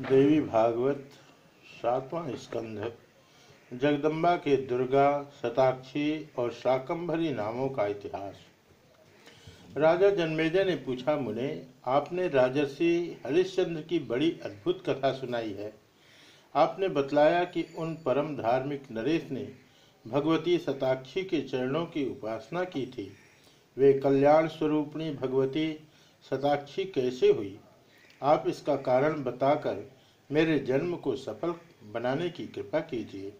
देवी भागवत, सातवां स्कंध। जगदम्बा के दुर्गा, शताक्षी और शाकंभरी नामों का इतिहास। राजा जन्मेजय ने पूछा, मुने, आपने राजर्षि हरिश्चंद्र की बड़ी अद्भुत कथा सुनाई है। आपने बतलाया कि उन परम धार्मिक नरेश ने भगवती शताक्षी के चरणों की उपासना की थी। वे कल्याण स्वरूपणी भगवती शताक्षी कैसे हुई? आप इसका कारण बताकर मेरे जन्म को सफल बनाने की कृपा कीजिए।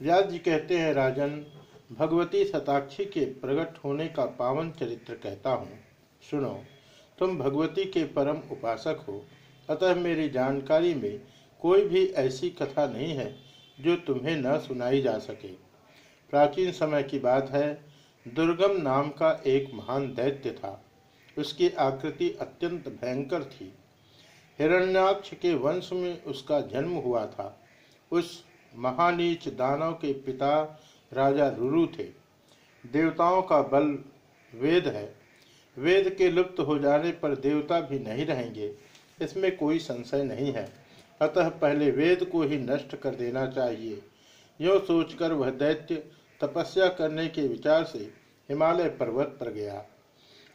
व्यास जी कहते हैं, राजन, भगवती शताक्षी के प्रकट होने का पावन चरित्र कहता हूँ। सुनो, तुम भगवती के परम उपासक हो, अतः मेरी जानकारी में कोई भी ऐसी कथा नहीं है जो तुम्हें न सुनाई जा सके। प्राचीन समय की बात है, दुर्गम नाम का एक महान दैत्य था। उसकी आकृति अत्यंत भयंकर थी। हिरण्याक्ष के वंश में उसका जन्म हुआ था। उस महानीच दानव के पिता राजा रुरु थे। देवताओं का बल वेद है। वेद के लुप्त हो जाने पर देवता भी नहीं रहेंगे। इसमें कोई संशय नहीं है। अतः पहले वेद को ही नष्ट कर देना चाहिए। यो सोचकर वह दैत्य तपस्या करने के विचार से हिमालय पर्वत पर गया।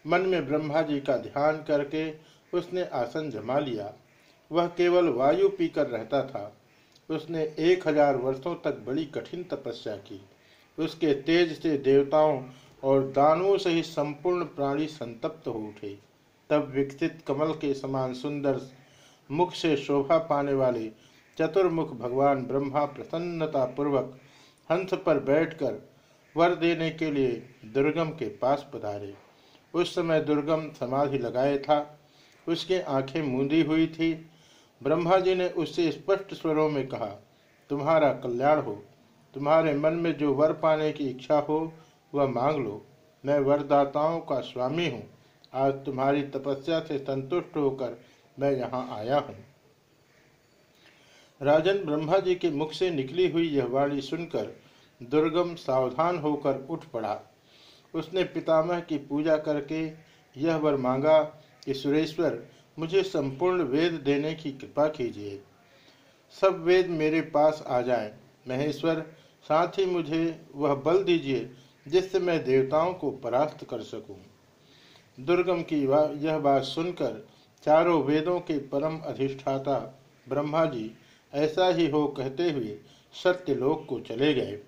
मन में ब्रह्मा जी का ध्यान करके उसने आसन जमा लिया। वह केवल वायु पीकर रहता था। उसने एक हज़ार वर्षों तक बड़ी कठिन तपस्या की। उसके तेज से देवताओं और दानवों से ही संपूर्ण प्राणी संतप्त हो उठे। तब विकसित कमल के समान सुंदर मुख से शोभा पाने वाले चतुर्मुख भगवान ब्रह्मा प्रसन्नता पूर्वक हंस पर बैठकर वर देने के लिए दुर्गम के पास पधारे। उस समय दुर्गम समाधि लगाए था। उसकी आँखें मूंदी हुई थी। ब्रह्मा जी ने उससे स्पष्ट स्वरों में कहा, तुम्हारा कल्याण हो। तुम्हारे मन में जो वर पाने की इच्छा हो, वह मांग लो। मैं वरदाताओं का स्वामी हूँ। आज तुम्हारी तपस्या से संतुष्ट होकर मैं यहाँ आया हूँ। राजन ब्रह्मा जी के मुख से निकली हुई यह वाणी सुनकर दुर्गम सावधान होकर उठ पड़ा। उसने पितामह की पूजा करके यह वर मांगा कि सुरेश्वर, मुझे संपूर्ण वेद देने की कृपा कीजिए। सब वेद मेरे पास आ जाए। महेश्वर, साथ ही मुझे वह बल दीजिए, जिससे मैं देवताओं को परास्त कर सकूँ। दुर्गम की यह बात सुनकर चारों वेदों के परम अधिष्ठाता ब्रह्मा जी ऐसा ही हो कहते हुए सत्यलोक को चले गए।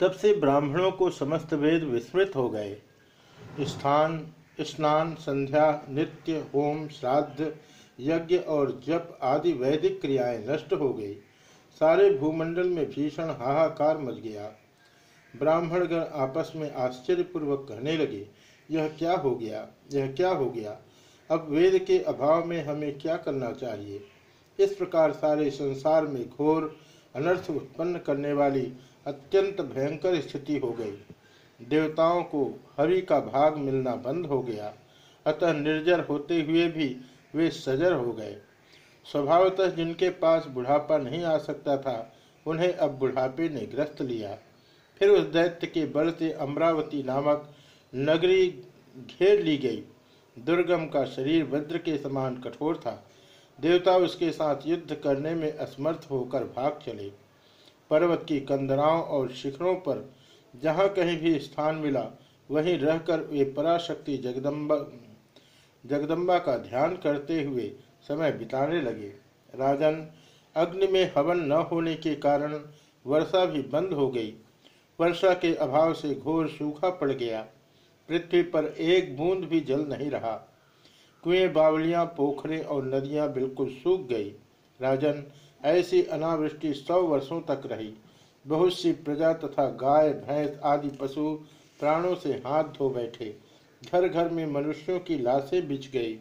तब से ब्राह्मणों को समस्त वेद विस्मृत हो गए। स्थान, स्नान, संध्या, नित्य, होम, श्राद्ध, यज्ञ और जप आदि वैदिक क्रियाएँ नष्ट हो गई। सारे भूमंडल में भीषण हाहाकार मच गया। ब्राह्मणगण आपस में आश्चर्यपूर्वक कहने लगे, यह क्या हो गया? यह क्या हो गया? अब वेद के अभाव में हमें क्या करना चाहिए? इस प्रकार सारे संसार में घोर अनर्थ उत्पन्न करने वाली अत्यंत भयंकर स्थिति हो गई। देवताओं को हरि का भाग मिलना बंद हो गया। अतः निर्जर होते हुए भी वे सजर हो गए। स्वभावतः जिनके पास बुढ़ापा नहीं आ सकता था, उन्हें अब बुढ़ापे ने ग्रस्त लिया। फिर उस दैत्य के बल से अमरावती नामक नगरी घेर ली गई। दुर्गम का शरीर वज्र के समान कठोर था। देवता उसके साथ युद्ध करने में असमर्थ होकर भाग चले। पर्वत की कंदराओं और शिखरों पर जहाँ कहीं भी स्थान मिला, वहीं रहकर वे पराशक्ति जगदम्बा जगदम्बा का ध्यान करते हुए समय बिताने लगे। राजन, अग्नि में हवन न होने के कारण वर्षा भी बंद हो गई। वर्षा के अभाव से घोर सूखा पड़ गया। पृथ्वी पर एक बूंद भी जल नहीं रहा। कुएँ बावलियाँ, पोखरे और नदियाँ बिल्कुल सूख गई। राजन, ऐसी अनावृष्टि सौ वर्षों तक रही। बहुत सी प्रजा तथा गाय, भैंस आदि पशु प्राणों से हाथ धो बैठे। घर घर में मनुष्यों की लाशें बिछ गई।